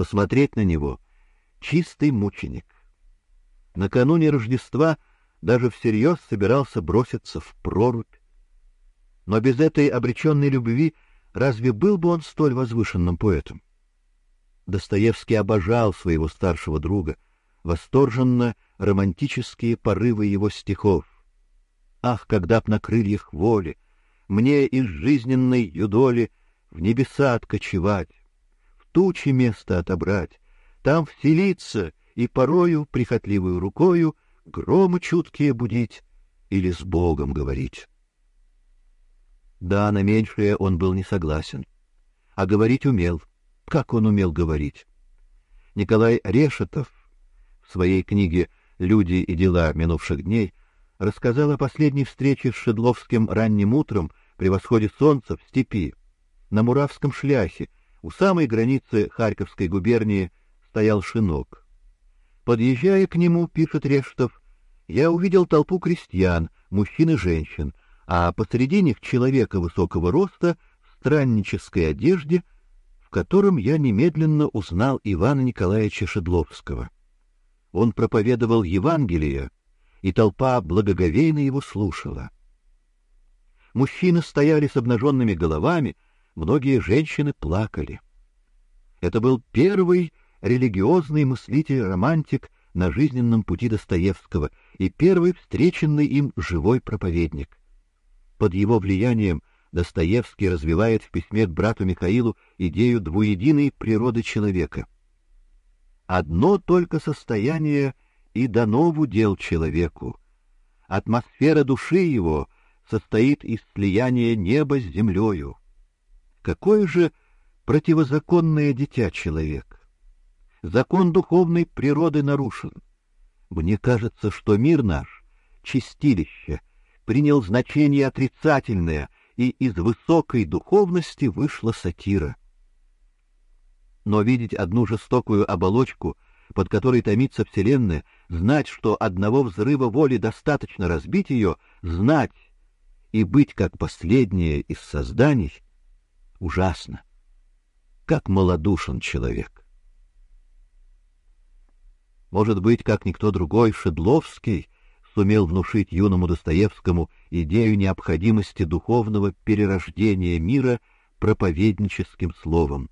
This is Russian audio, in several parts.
Посмотреть на него — чистый мученик. Накануне Рождества даже всерьез собирался броситься в прорубь. Но без этой обреченной любви разве был бы он столь возвышенным поэтом? Достоевский обожал своего старшего друга, восторженно романтические порывы его стихов. Ах, когда б на крыльях воли мне из жизненной юдоли в небеса откочевать, тучи место отобрать, там вселиться и порою прихотливую рукою громы чуткие будить или с Богом говорить. Да, на меньшее он был не согласен, а говорить умел. Как он умел говорить? Николай Решетов в своей книге «Люди и дела минувших дней» рассказал о последней встрече с Шедловским ранним утром при восходе солнца в степи. На Муравском шляхе, у самой границы Харьковской губернии, стоял шинок. Подъезжая к нему, пишет Рештов, я увидел толпу крестьян, мужчин и женщин, а посреди них человека высокого роста в страннической одежде, в котором я немедленно узнал Ивана Николаевича Шедловского. Он проповедовал Евангелие, и толпа благоговейно его слушала. Мужчины стояли с обнаженными головами, многие женщины плакали. Это был первый религиозный мыслитель-романтик на жизненном пути Достоевского и первый встреченный им живой проповедник. Под его влиянием Достоевский развивает в письме к брату Михаилу идею двуединой природы человека. Одно только состояние и дано в удел человеку. Атмосфера души его состоит из слияния неба с землею. Какое же противозаконное дитя человек! Закон духовной природы нарушен. Мне кажется, что мир наш, чистилище, принял значение отрицательное, и из высокой духовности вышла сатира. Но видеть одну жестокую оболочку — под которой томится вселенная, знать, что одного взрыва воли достаточно разбить ее, знать и быть как последнее из созданий ужасно. Как малодушен человек. Может быть, как никто другой, Шедловский сумел внушить юному Достоевскому идею необходимости духовного перерождения мира проповедническим словом.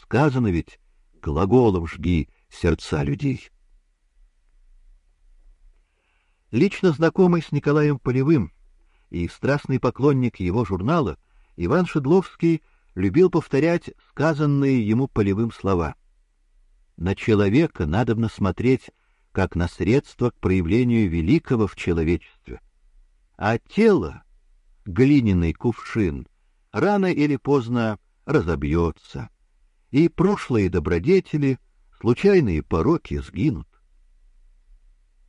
Сказано ведь: глаголом жги сердца людей. Лично знакомый с Николаем Полевым и страстный поклонник его журнала, Иван Шедловский любил повторять сказанные ему Полевым слова. На человека надобно смотреть как на средство к проявлению великого в человечестве. А тело, глиняный кувшин, рано или поздно разобьется, и прошлые добродетели — случайные пороки сгинут.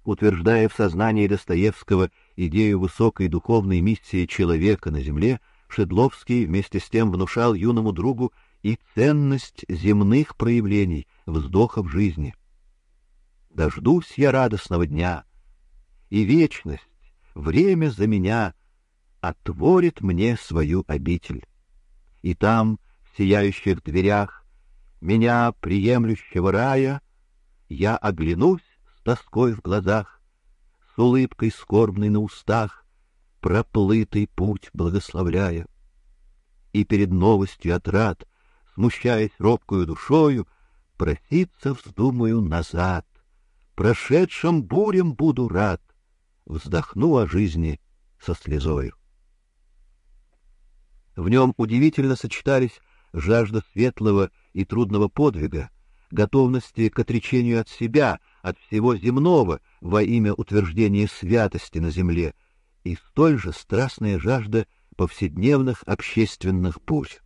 Утверждая в сознании Достоевского идею высокой духовной миссии человека на земле, Шедловский вместе с тем внушал юному другу и ценность земных проявлений, вздохов жизни. Дождусь я радостного дня, и вечность, время за меня отворит мне свою обитель. И там, в сияющих дверях, меня, приемлющего рая, я оглянусь с тоской в глазах, с улыбкой скорбной на устах, проплытый путь благословляя. И перед новостью отрад, смущаясь робкою душою, проситься вздумаю назад. Прошедшим бурям буду рад, вздохну о жизни со слезою. В нем удивительно сочетались жажда светлого и трудного подвига, готовности к отречению от себя, от всего земного во имя утверждения святости на земле, и столь же страстная жажда повседневных общественных бурь.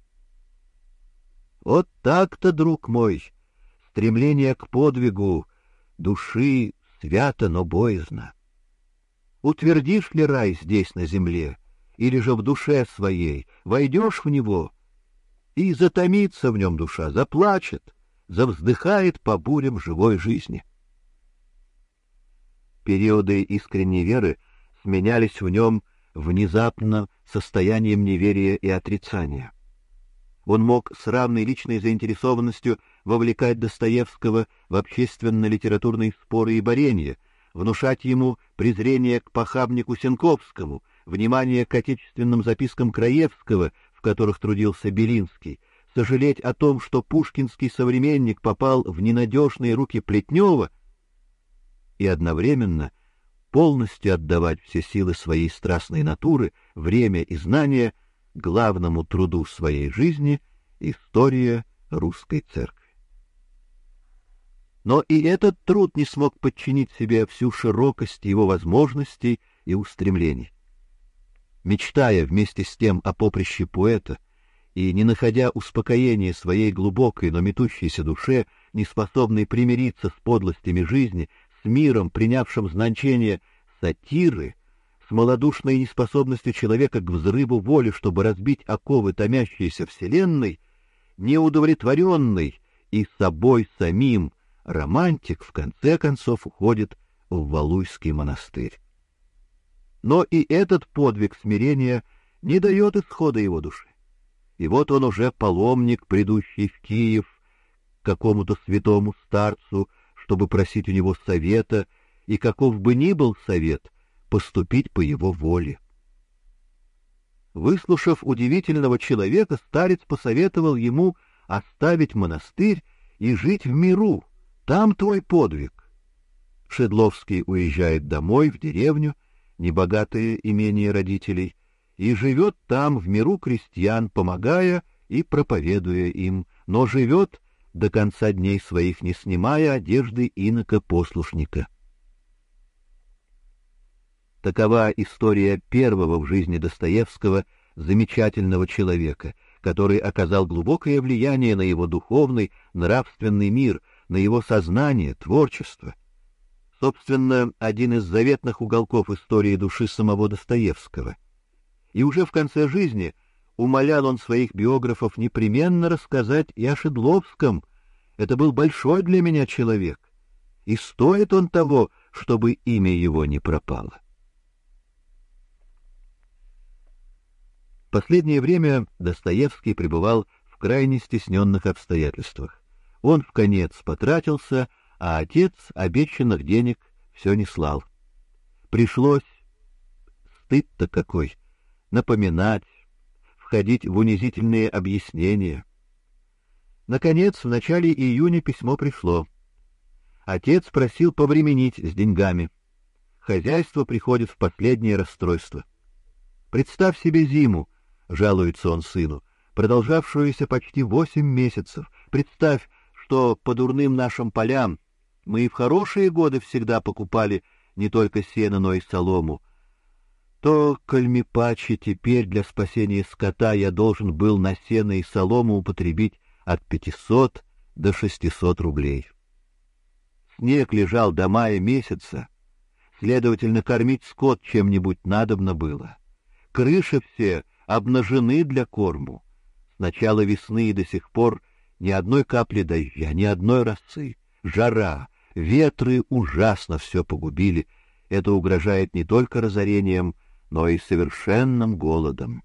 Вот так-то, друг мой, стремление к подвигу души свято, но боязно. Утвердишь ли рай здесь на земле, или же в душе своей войдешь в него и затомится в нем душа, заплачет, завздыхает по бурям живой жизни. Периоды искренней веры сменялись в нем внезапно состоянием неверия и отрицания. Он мог с равной личной заинтересованностью вовлекать Достоевского в общественно-литературные споры и борения, внушать ему презрение к похабнику Сенковскому, внимание к отечественным запискам Краевского, в которых трудился Белинский, сожалеть о том, что пушкинский современник попал в ненадежные руки Плетнева, и одновременно полностью отдавать все силы своей страстной натуры, время и знания главному труду своей жизни история русской церкви. Но и этот труд не смог подчинить себе всю широкость его возможностей и устремлений. Мечтая вместе с тем о поприще поэта, и, не находя успокоения своей глубокой, но метущейся душе, не способной примириться с подлостями жизни, миром, принявшим значение сатиры, с малодушной неспособностью человека к взрыву воли, чтобы разбить оковы томящейся вселенной, неудовлетворенный и собой самим романтик в конце концов уходит в Валуйский монастырь. Но и этот подвиг смирения не дает исхода его души. И вот он уже паломник, придущий в Киев к какому-то святому старцу, чтобы просить у него совета, и каков бы ни был совет, поступить по его воле. Выслушав удивительного человека, старец посоветовал ему оставить монастырь и жить в миру. Там твой подвиг. Шедловский уезжает домой в деревню, небогатое имение родителей, и живет там в миру крестьян, помогая и проповедуя им, но живет до конца дней своих, не снимая одежды инока-послушника. Такова история первого в жизни Достоевского замечательного человека, который оказал глубокое влияние на его духовный, нравственный мир, на его сознание, творчество. Собственно, один из заветных уголков истории души самого Достоевского — и уже в конце жизни умолял он своих биографов непременно рассказать и о Шедловском. Это был большой для меня человек, и стоит он того, чтобы имя его не пропало. Последнее время Достоевский пребывал в крайне стесненных обстоятельствах. Он в конец потратился, а отец обещанных денег все не слал. Пришлось стыд-то какой напоминать, входить в унизительные объяснения. Наконец, в начале июня письмо пришло. Отец просил повременить с деньгами. Хозяйство приходит в последнее расстройство. Представь себе зиму, жалуется он сыну, продолжавшуюся почти восемь месяцев. Представь, что по дурным нашим полям мы и в хорошие годы всегда покупали не только сено, но и солому, то, кальмипачи, теперь для спасения скота я должен был на сено и солому употребить от пятисот до шестисот рублей. Снег лежал до мая месяца, следовательно, кормить скот чем-нибудь надобно было. Крыши все обнажены для корму. С начала весны и до сих пор ни одной капли дождя, ни одной росы. Жара, ветры ужасно все погубили. Это угрожает не только разорением, но и совершенным голодом.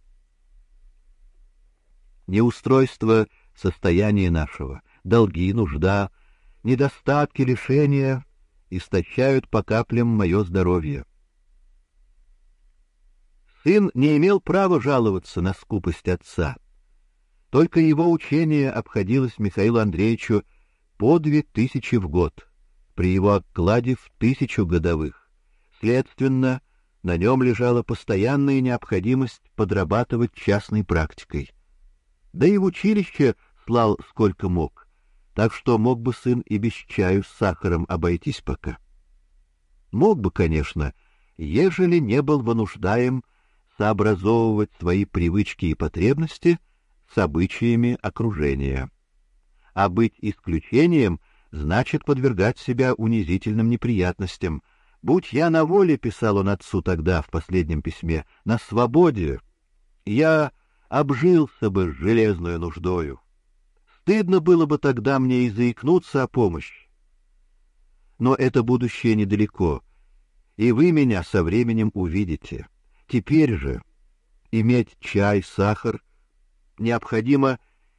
Неустройство состояния нашего, долги, нужда, недостатки, лишения истощают по каплям мое здоровье. Сын не имел права жаловаться на скупость отца. Только его учение обходилось Михаилу Андреевичу по две тысячи в год, при его окладе в тысячу годовых. Следственно, на нем лежала постоянная необходимость подрабатывать частной практикой. Да и в училище слал сколько мог, так что мог бы сын и без чаю с сахаром обойтись пока. Мог бы, конечно, ежели не был вынуждаем сообразовывать свои привычки и потребности с обычаями окружения. А быть исключением значит подвергать себя унизительным неприятностям, Будь я на воле, писал он отцу тогда в последнем письме, на свободе, я обжился бы с железной нуждою. Стыдно было бы тогда мне и заикнуться о помощи. Но это будущее недалеко, и вы меня со временем увидите. Теперь же иметь чай, сахар необходимо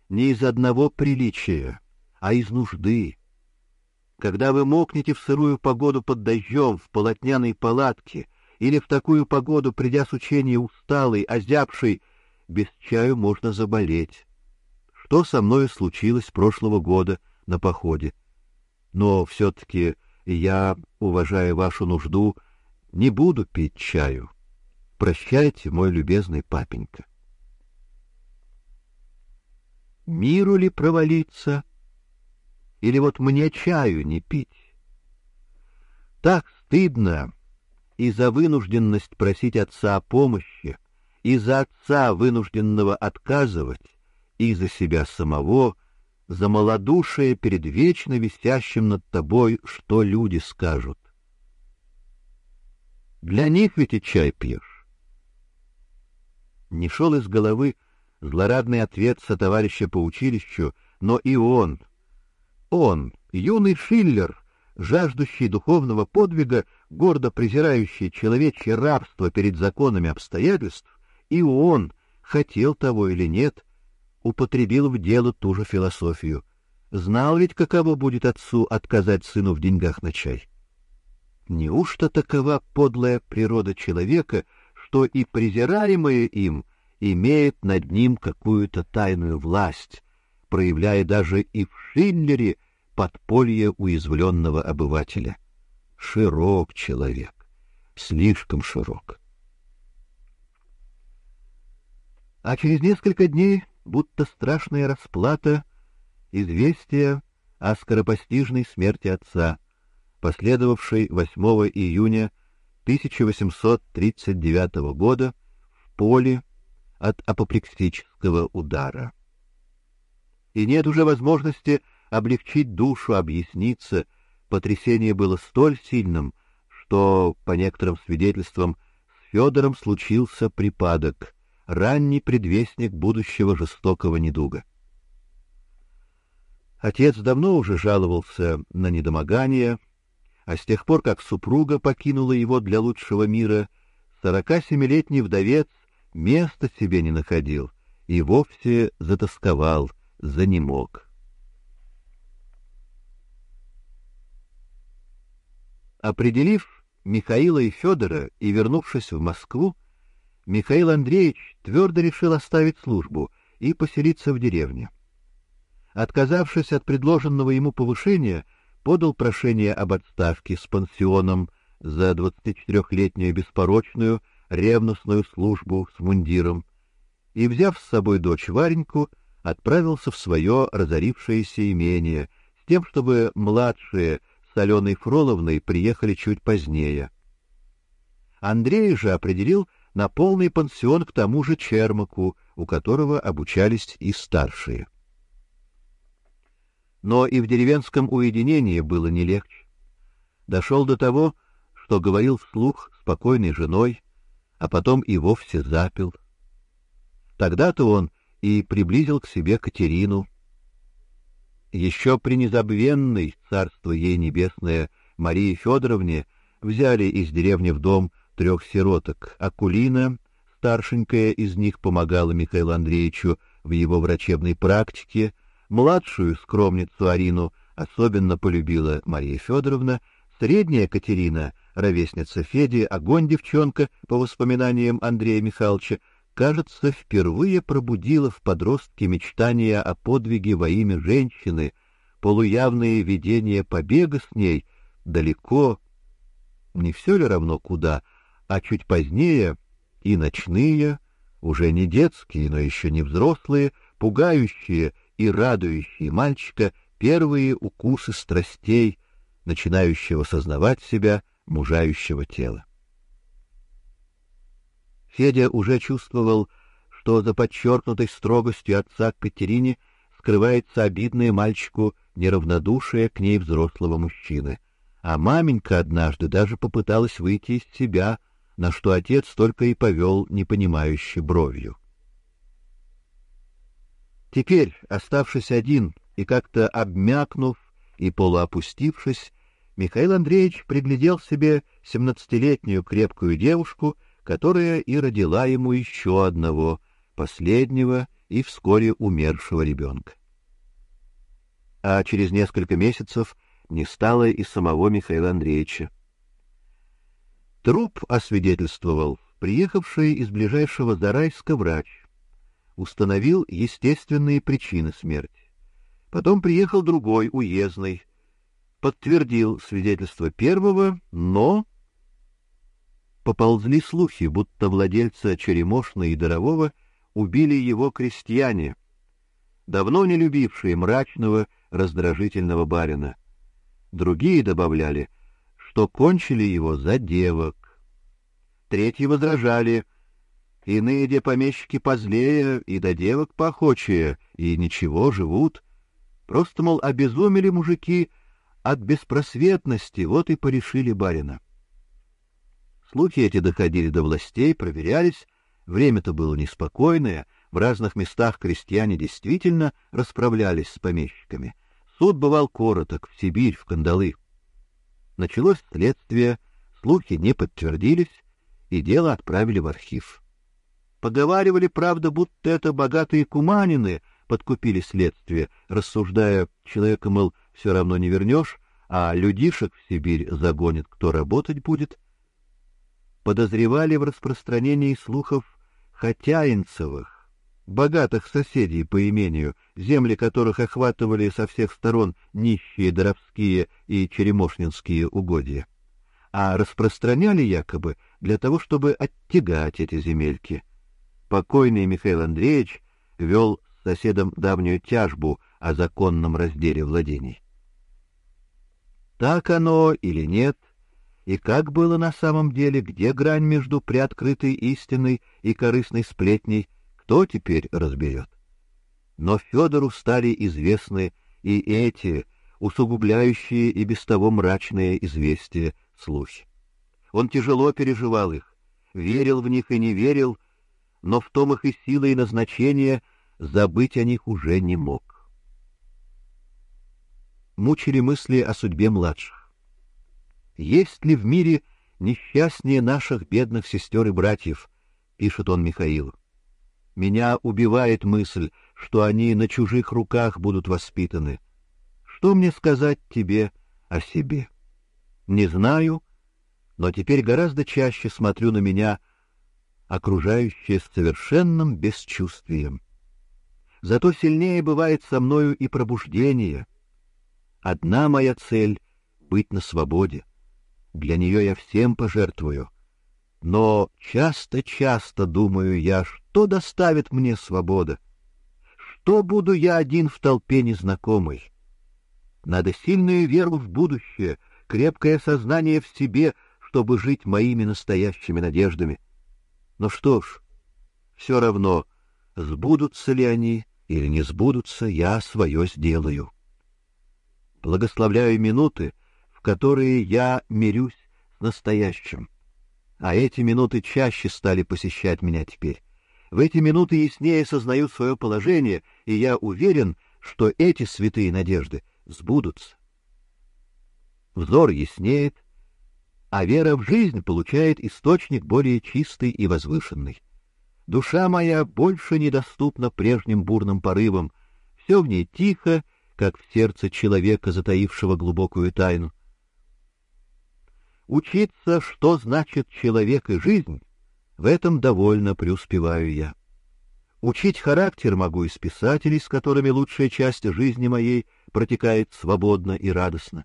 не из одного приличия, а из нужды. Когда вы мокнете в сырую погоду под дождем, в полотняной палатке, или в такую погоду, придя с учения усталый, озябший, без чаю можно заболеть. Что со мной случилось прошлого года на походе? Но все-таки я, уважая вашу нужду, не буду пить чаю. Прощайте, мой любезный папенька. Миру ли провалиться? Или вот мне чаю не пить? Так стыдно и за вынужденность просить отца о помощи, и за отца, вынужденного отказывать, и за себя самого, за малодушие перед вечно висящим над тобой, что люди скажут. Для них ведь и чай пьешь. Не шел из головы злорадный ответ сотоварища по училищу, но и он, он, юный Шиллер, жаждущий духовного подвига, гордо презирающий человечье рабство перед законами обстоятельств, и он, хотел того или нет, употребил в дело ту же философию. Знал ведь, каково будет отцу отказать сыну в деньгах на чай. Неужто такова подлая природа человека, что и презираемое им имеет над ним какую-то тайную власть, проявляя даже и в Шиллере подполье уязвленного обывателя? Широк человек, слишком широк. А через несколько дней, будто страшная расплата, известие о скоропостижной смерти отца — последовавшей 8 июня 1839 года в поле от апоплексического удара. И нет уже возможности облегчить душу, объясниться. Потрясение было столь сильным, что, по некоторым свидетельствам, с Федором случился припадок, ранний предвестник будущего жестокого недуга. Отец давно уже жаловался на недомогание, а с тех пор, как супруга покинула его для лучшего мира, сорока семилетний вдовец места себе не находил и вовсе затасковал, занемог. Определив Михаила и Федора и вернувшись в Москву, Михаил Андреевич твердо решил оставить службу и поселиться в деревне. Отказавшись от предложенного ему повышения, подал прошение об отставке с пансионом за 24-летнюю беспорочную, ревностную службу с мундиром и, взяв с собой дочь Вареньку, отправился в свое разорившееся имение с тем, чтобы младшие с Аленой Фроловной приехали чуть позднее. Андрей же определил на полный пансион к тому же Чермаку, у которого обучались и старшие. Но и в деревенском уединении было не легче. Дошел до того, что говорил вслух спокойной женой, а потом и вовсе запил. Тогда-то он и приблизил к себе Катерину. Еще при незабвенной, царство ей небесное, Марии Федоровне взяли из деревни в дом трех сироток. Акулина, старшенькая из них, помогала Михаилу Андреевичу в его врачебной практике, Младшую скромницу Арину особенно полюбила Мария Федоровна, средняя Катерина, ровесница Феди, огонь девчонка, по воспоминаниям Андрея Михайловича, кажется, впервые пробудила в подростке мечтания о подвиге во имя женщины, полуявные видения побега с ней далеко, не все ли равно куда, а чуть позднее и ночные, уже не детские, но еще не взрослые, пугающие и радующие мальчика первые укусы страстей, начинающего сознавать себя мужающего тела. Федя уже чувствовал, что за подчеркнутой строгостью отца к Катерине скрывается обидное мальчику неравнодушие к ней взрослого мужчины, а маменька однажды даже попыталась выйти из себя, на что отец только и повел непонимающе бровью. Теперь, оставшись один и как-то обмякнув и полуопустившись, Михаил Андреевич приглядел себе семнадцатилетнюю крепкую девушку, которая и родила ему еще одного, последнего и вскоре умершего ребенка. А через несколько месяцев не стало и самого Михаила Андреевича. Труп освидетельствовал приехавший из ближайшего Зарайска врач. Установил естественные причины смерти. Потом приехал другой, уездный, подтвердил свидетельство первого, но поползли слухи, будто владельца Черемошна и Дорового убили его крестьяне, давно не любившие мрачного, раздражительного барина. Другие добавляли, что кончили его за девок. Третьи возражали, иные де помещики позлее и до девок поохочее, и ничего, живут. Просто, мол, обезумели мужики от беспросветности, вот и порешили барина. Слухи эти доходили до властей, проверялись, время-то было неспокойное, в разных местах крестьяне действительно расправлялись с помещиками. Суд бывал короток, в Сибирь, в кандалы. Началось следствие, слухи не подтвердились, и дело отправили в архив. Поговаривали, правда, будто это богатые куманины подкупили следствие, рассуждая, человека, мол, все равно не вернешь, а людишек в Сибирь загонит, кто работать будет. Подозревали в распространении слухов Хотяинцевых, богатых соседей по имению, земли которых охватывали со всех сторон нищие доровские и черемошнинские угодья, а распространяли якобы для того, чтобы оттягать эти земельки. Покойный Михаил Андреевич вел с соседом давнюю тяжбу о законном разделе владений. Так оно или нет, и как было на самом деле, где грань между приоткрытой истиной и корыстной сплетней — кто теперь разберет? Но Федору стали известны и эти, усугубляющие и без того мрачные известия, слухи. Он тяжело переживал их, верил в них и не верил, но в том их и сила, и назначение забыть о них уже не мог. Мучили мысли о судьбе младших. Есть ли в мире несчастнее наших бедных сестер и братьев, пишет он Михаилу. Меня убивает мысль, что они на чужих руках будут воспитаны. Что мне сказать тебе о себе? Не знаю, но теперь гораздо чаще смотрю на меня, окружающее с совершенным бесчувствием. Зато сильнее бывает со мною и пробуждение. Одна моя цель — быть на свободе. Для нее я всем пожертвую — но часто-часто думаю я, что доставит мне свобода? Что буду я один в толпе незнакомой? Надо сильную веру в будущее, крепкое сознание в себе, чтобы жить моими настоящими надеждами. Но что ж, все равно, сбудутся ли они или не сбудутся, я свое сделаю. Благословляю минуты, в которые я мирюсь с настоящим а эти минуты чаще стали посещать меня теперь. В эти минуты яснее сознаю свое положение, и я уверен, что эти святые надежды сбудутся. Взор яснеет, а вера в жизнь получает источник более чистый и возвышенный. Душа моя больше недоступна прежним бурным порывам, все в ней тихо, как в сердце человека, затаившего глубокую тайну. Учиться, что значит человек и жизнь, в этом довольно преуспеваю я. Учить характер могу из писателей, с которыми лучшая часть жизни моей протекает свободно и радостно.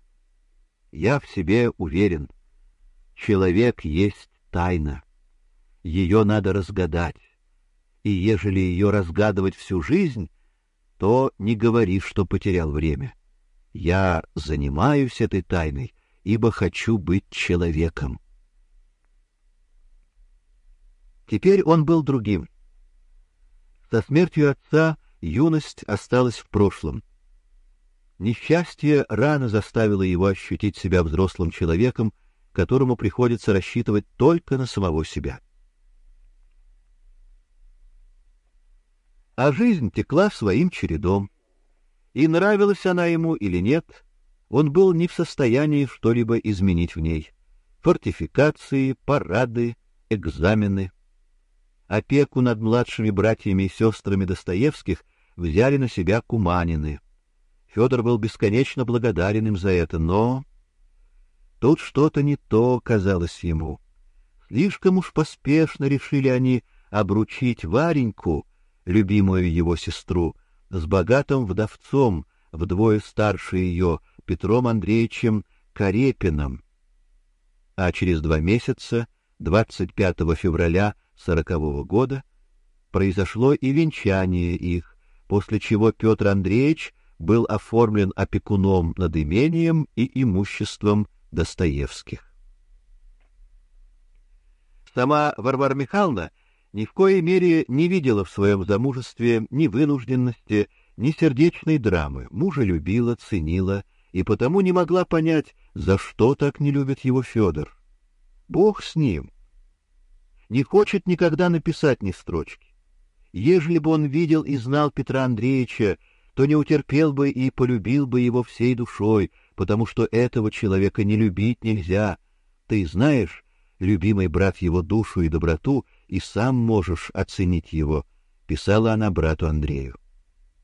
Я в себе уверен. Человек есть тайна. Ее надо разгадать. И ежели ее разгадывать всю жизнь, то не говори, что потерял время. Я занимаюсь этой тайной ибо хочу быть человеком. Теперь он был другим. Со смертью отца юность осталась в прошлом. Несчастье рано заставило его ощутить себя взрослым человеком, которому приходится рассчитывать только на самого себя. А жизнь текла своим чередом, и нравилась она ему или нет, он был не в состоянии что-либо изменить в ней. Фортификации, парады, экзамены. опеку над младшими братьями и сестрами Достоевских взяли на себя Куманины. Федор был бесконечно благодарен им за это, но тут что-то не то казалось ему. Слишком уж поспешно решили они обручить Вареньку, любимую его сестру, с богатым вдовцом, вдвое старше ее, Петром Андреевичем Карепиным. А через два месяца, 25 февраля сорокового года, произошло и венчание их, после чего Петр Андреевич был оформлен опекуном над имением и имуществом Достоевских. Сама Варвара Михайловна ни в коей мере не видела в своем замужестве ни вынужденности, ни сердечной драмы. Мужа любила, ценила и потому не могла понять, за что так не любит его Федор. Бог с ним. Не хочет никогда написать ни строчки. Ежели бы он видел и знал Петра Андреевича, то не утерпел бы и полюбил бы его всей душой, потому что этого человека не любить нельзя. Ты знаешь, любимый брат его душу и доброту, и сам можешь оценить его, писала она брату Андрею.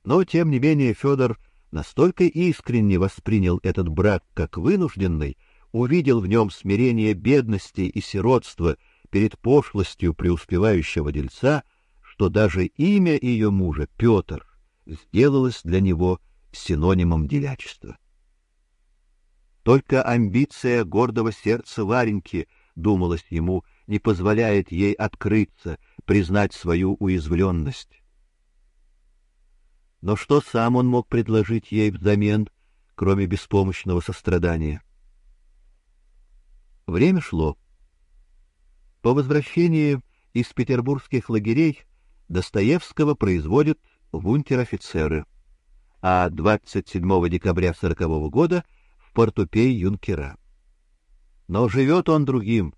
Но тем не менее Федор настолько искренне воспринял этот брак как вынужденный, увидел в нем смирение бедности и сиротства перед пошлостью преуспевающего дельца, что даже имя ее мужа Петр сделалось для него синонимом делячества. Только амбиция гордого сердца Вареньки — думалось ему, не позволяет ей открыться, признать свою уязвленность. Но что сам он мог предложить ей взамен, кроме беспомощного сострадания? Время шло. По возвращении из петербургских лагерей Достоевского производят в унтер-офицеры, а 27 декабря 40 -го года в портупей юнкера. Но живет он другим.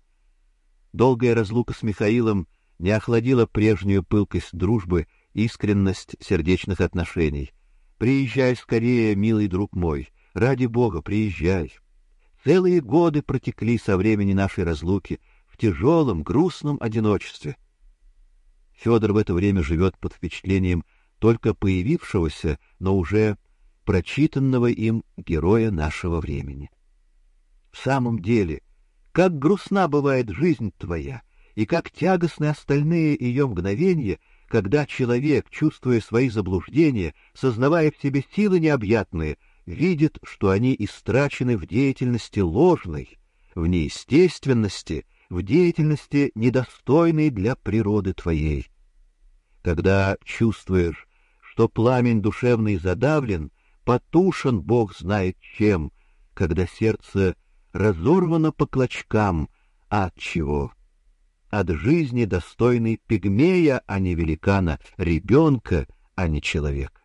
Долгая разлука с Михаилом не охладила прежнюю пылкость дружбы, искренность сердечных отношений. Приезжай скорее, милый друг мой, ради бога, приезжай. Целые годы протекли со времени нашей разлуки в тяжелом, грустном одиночестве. Федор в это время живет под впечатлением только появившегося, но уже прочитанного им героя нашего времени. В самом деле, как грустна бывает жизнь твоя, и как тягостны остальные ее мгновения, когда человек, чувствуя свои заблуждения, сознавая в себе силы необъятные, видит, что они истрачены в деятельности ложной, в неестественности, в деятельности недостойной для природы твоей. Когда чувствуешь, что пламень душевный задавлен, потушен Бог знает чем, когда сердце разорвана по клочкам. От чего? От жизни достойной пигмея, а не великана, ребенка, а не человека.